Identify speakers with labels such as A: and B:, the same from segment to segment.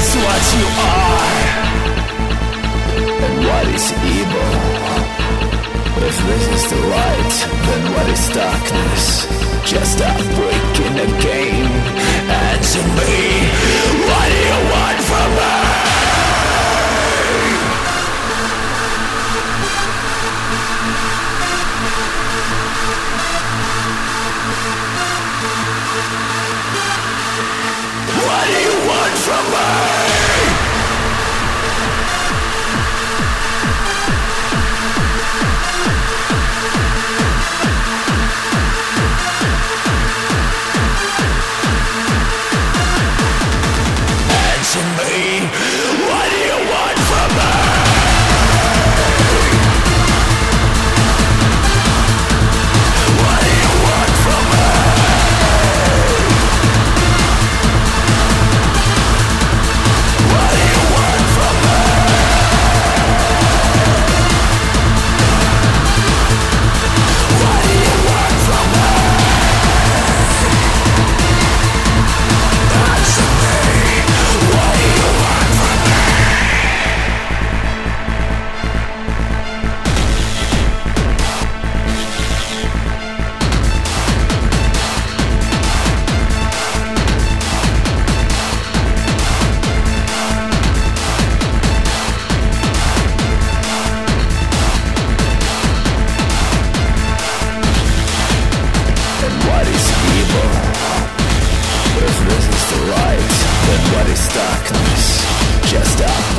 A: is
B: what you are And what is evil? If this is the light Then what is darkness? Just a break in the game. And to me. What do you want from me? darkness, just
C: darkness.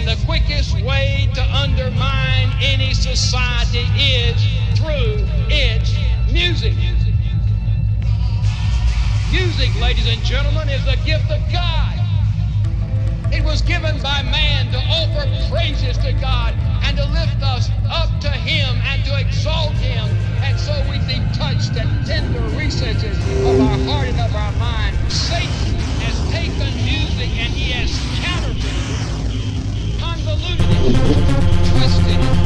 C: And the quickest way to undermine any society is through its music. Music, ladies and gentlemen, is a gift of God. It was given by man to offer praises to God and to lift us up to Him and to exalt Him. And so we be touched at tender recesses of our heart and of our mind. Satan has taken music and he has twisted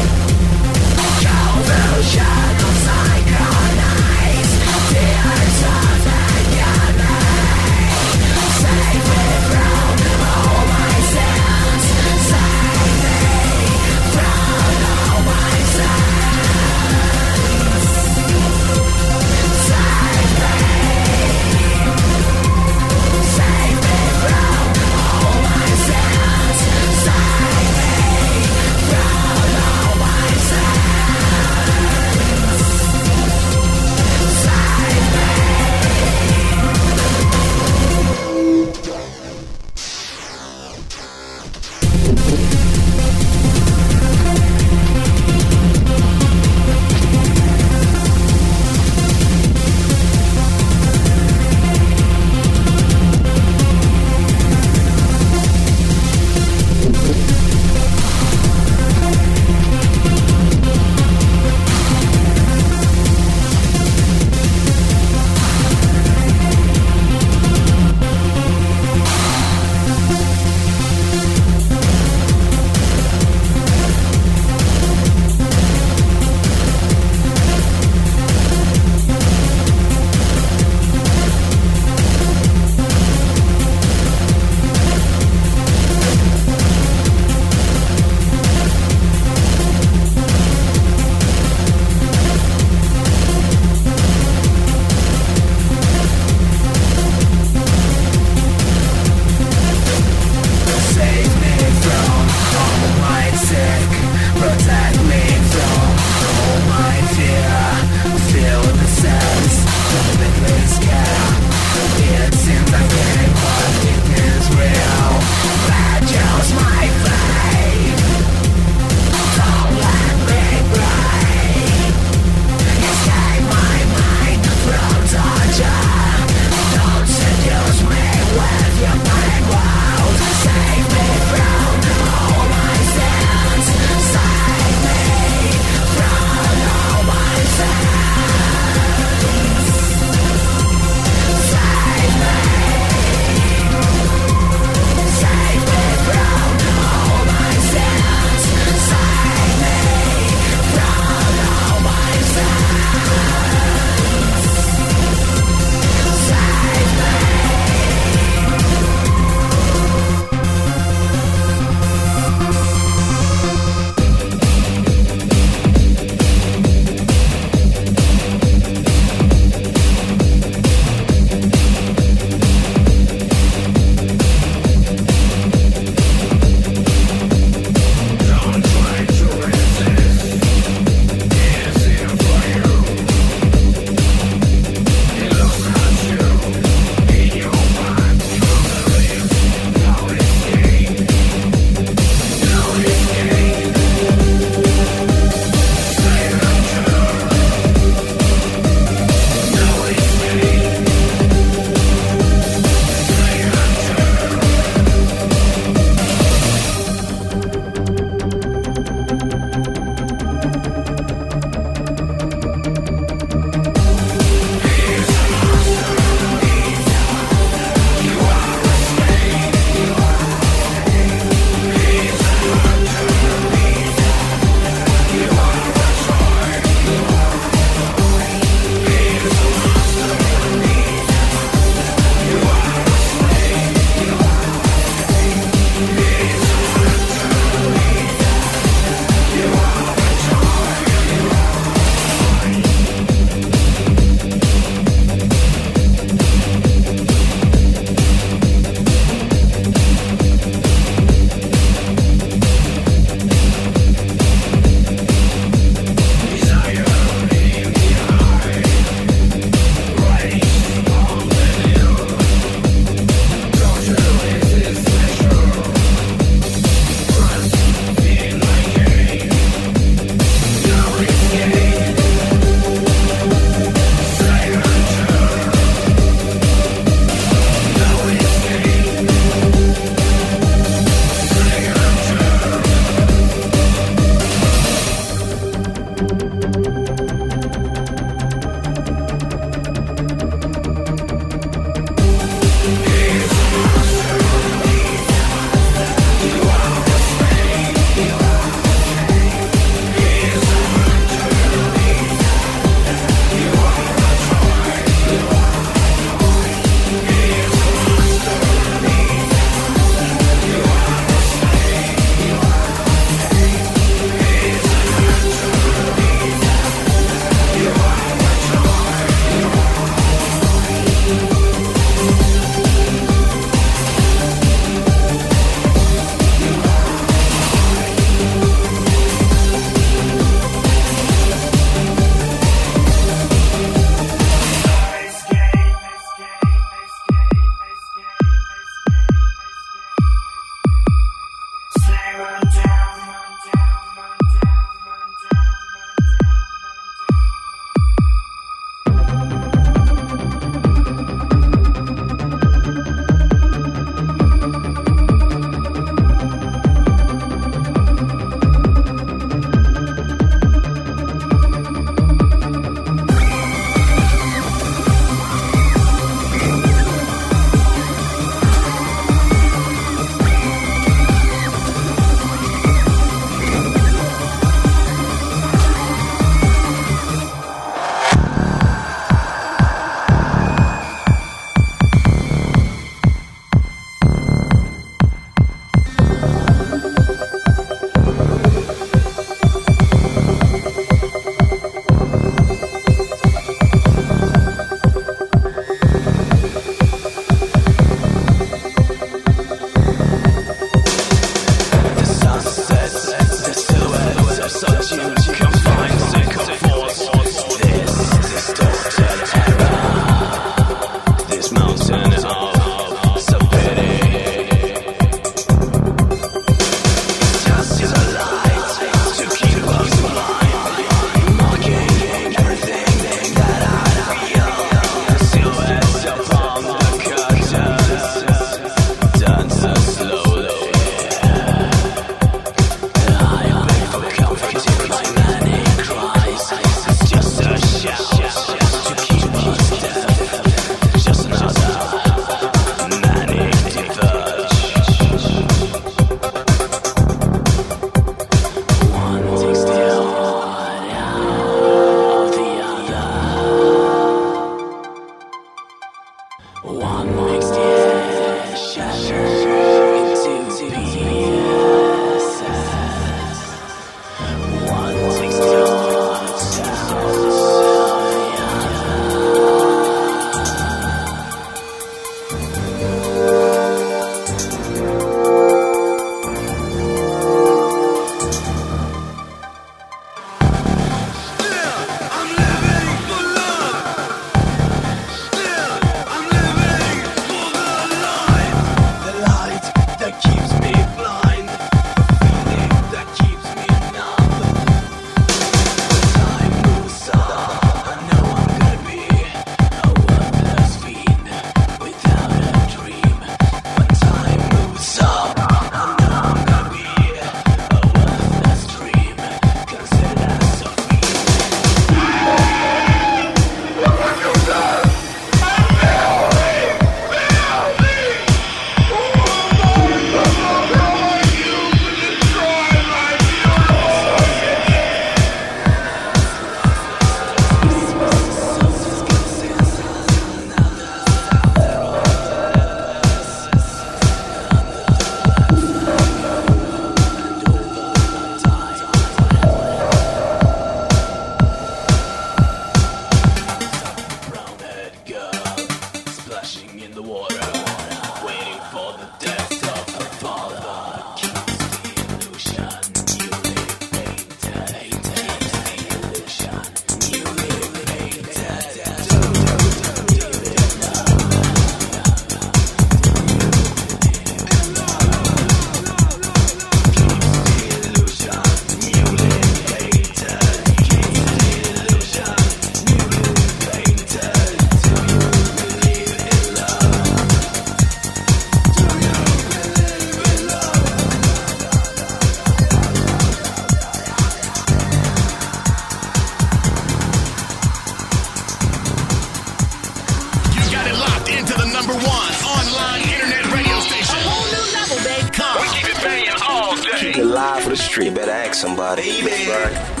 D: street. You better ask somebody.
E: Baby.
D: Right.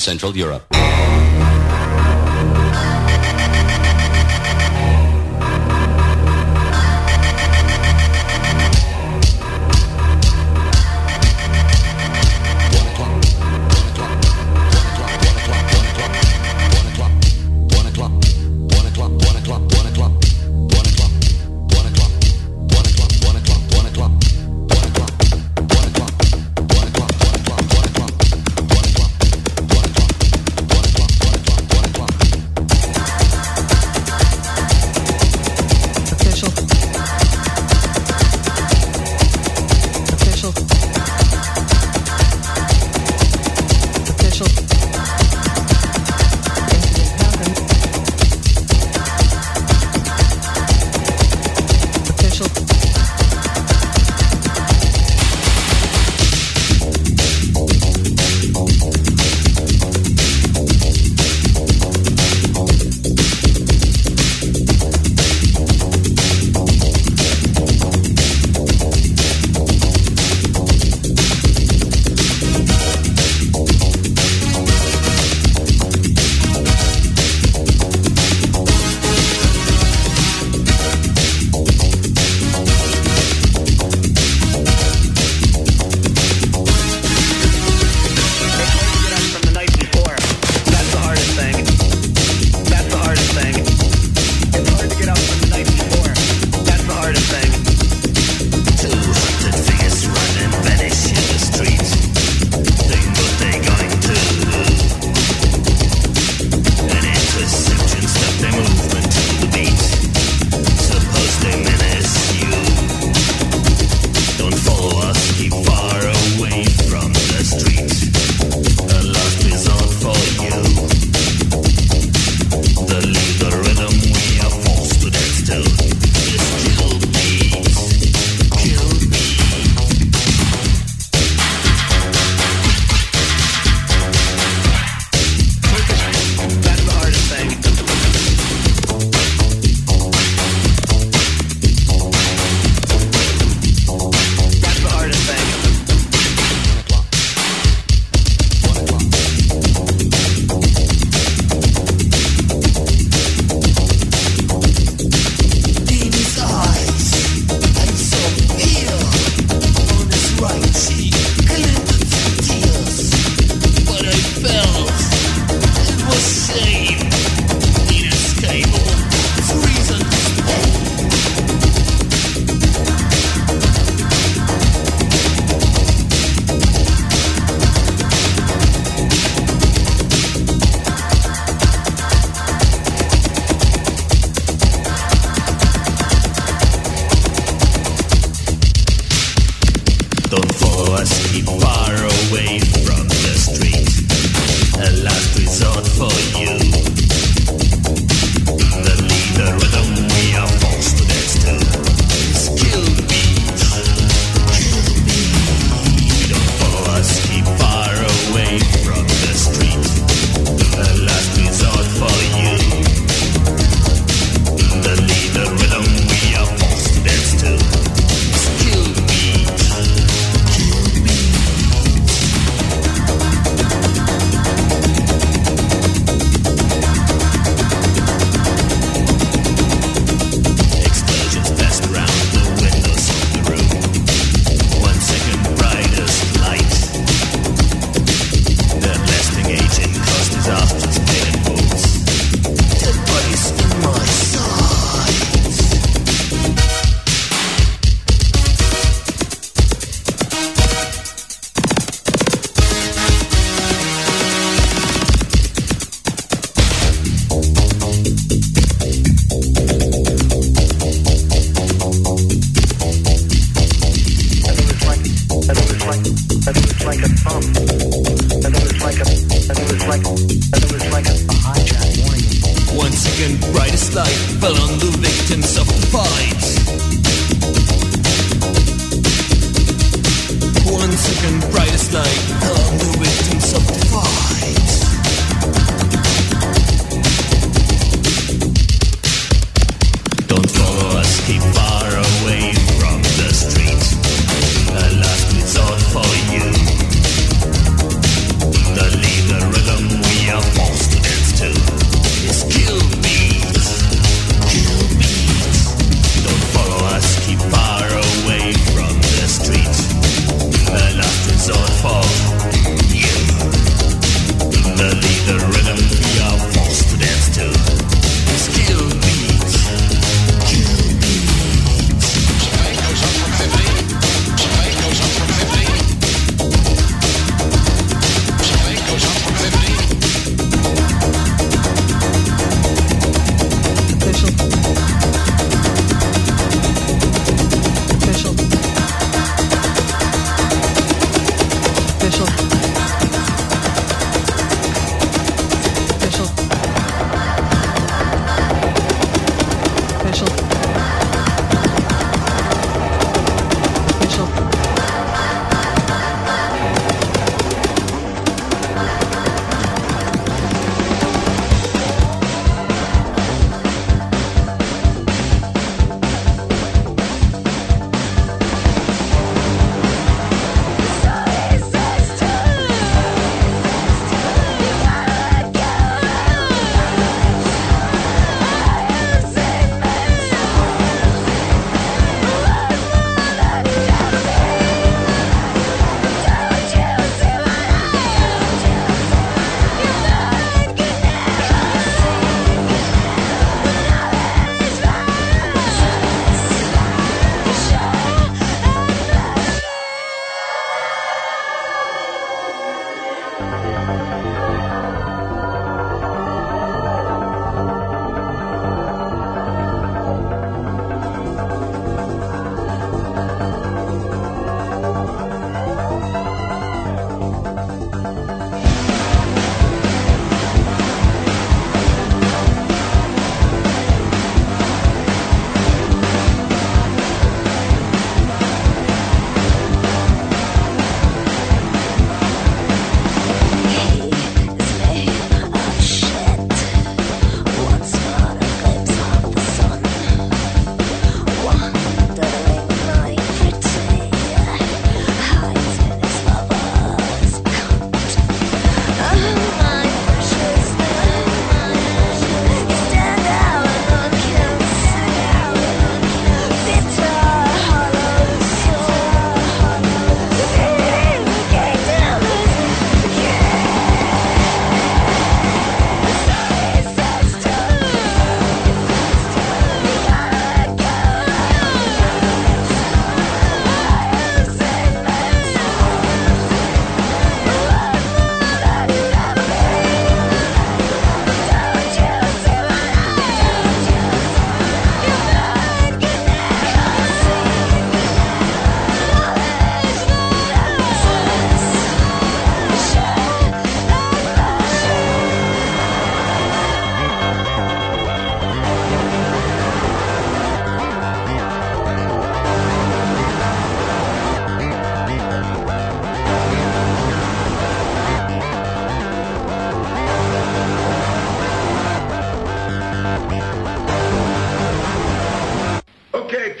E: Central Europe.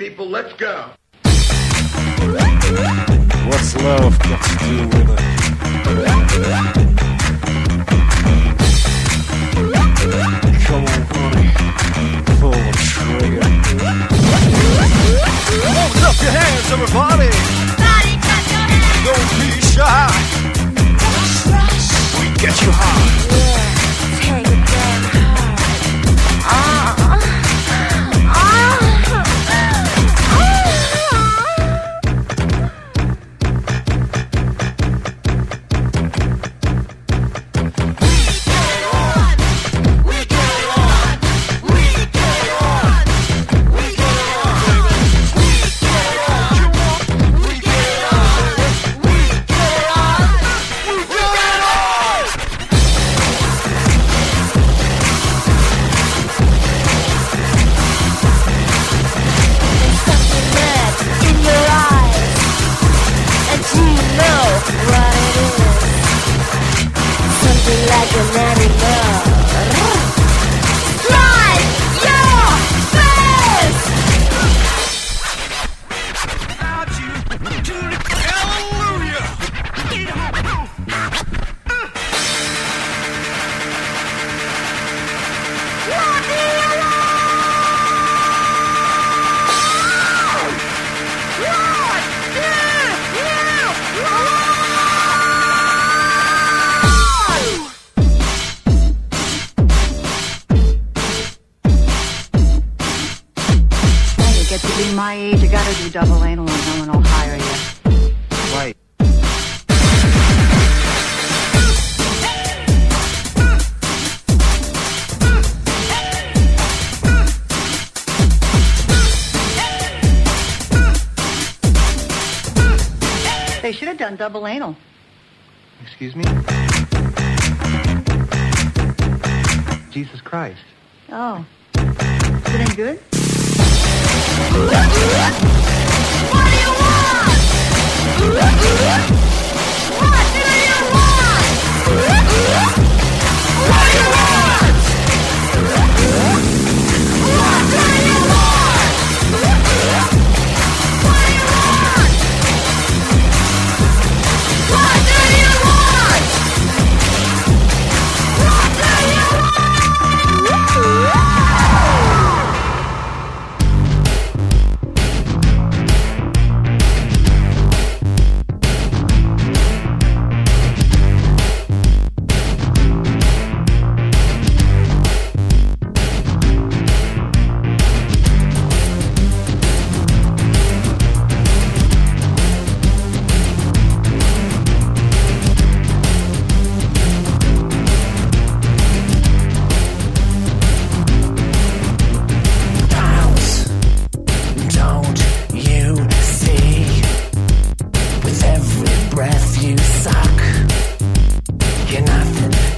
E: people. Let's go. What's
F: love got to do with it? Come on, honey, pull the trigger. Hold up your hands, everybody. Body, your hands. Don't be shy. Rush, rush. We get you high.
G: My age, you gotta do double anal and no one will hire you.
F: Right.
G: They should have done double anal.
H: Excuse me? Jesus Christ.
G: Oh. Is it any good?
I: What do you want? What do you want?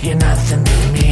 I: You're nothing to me.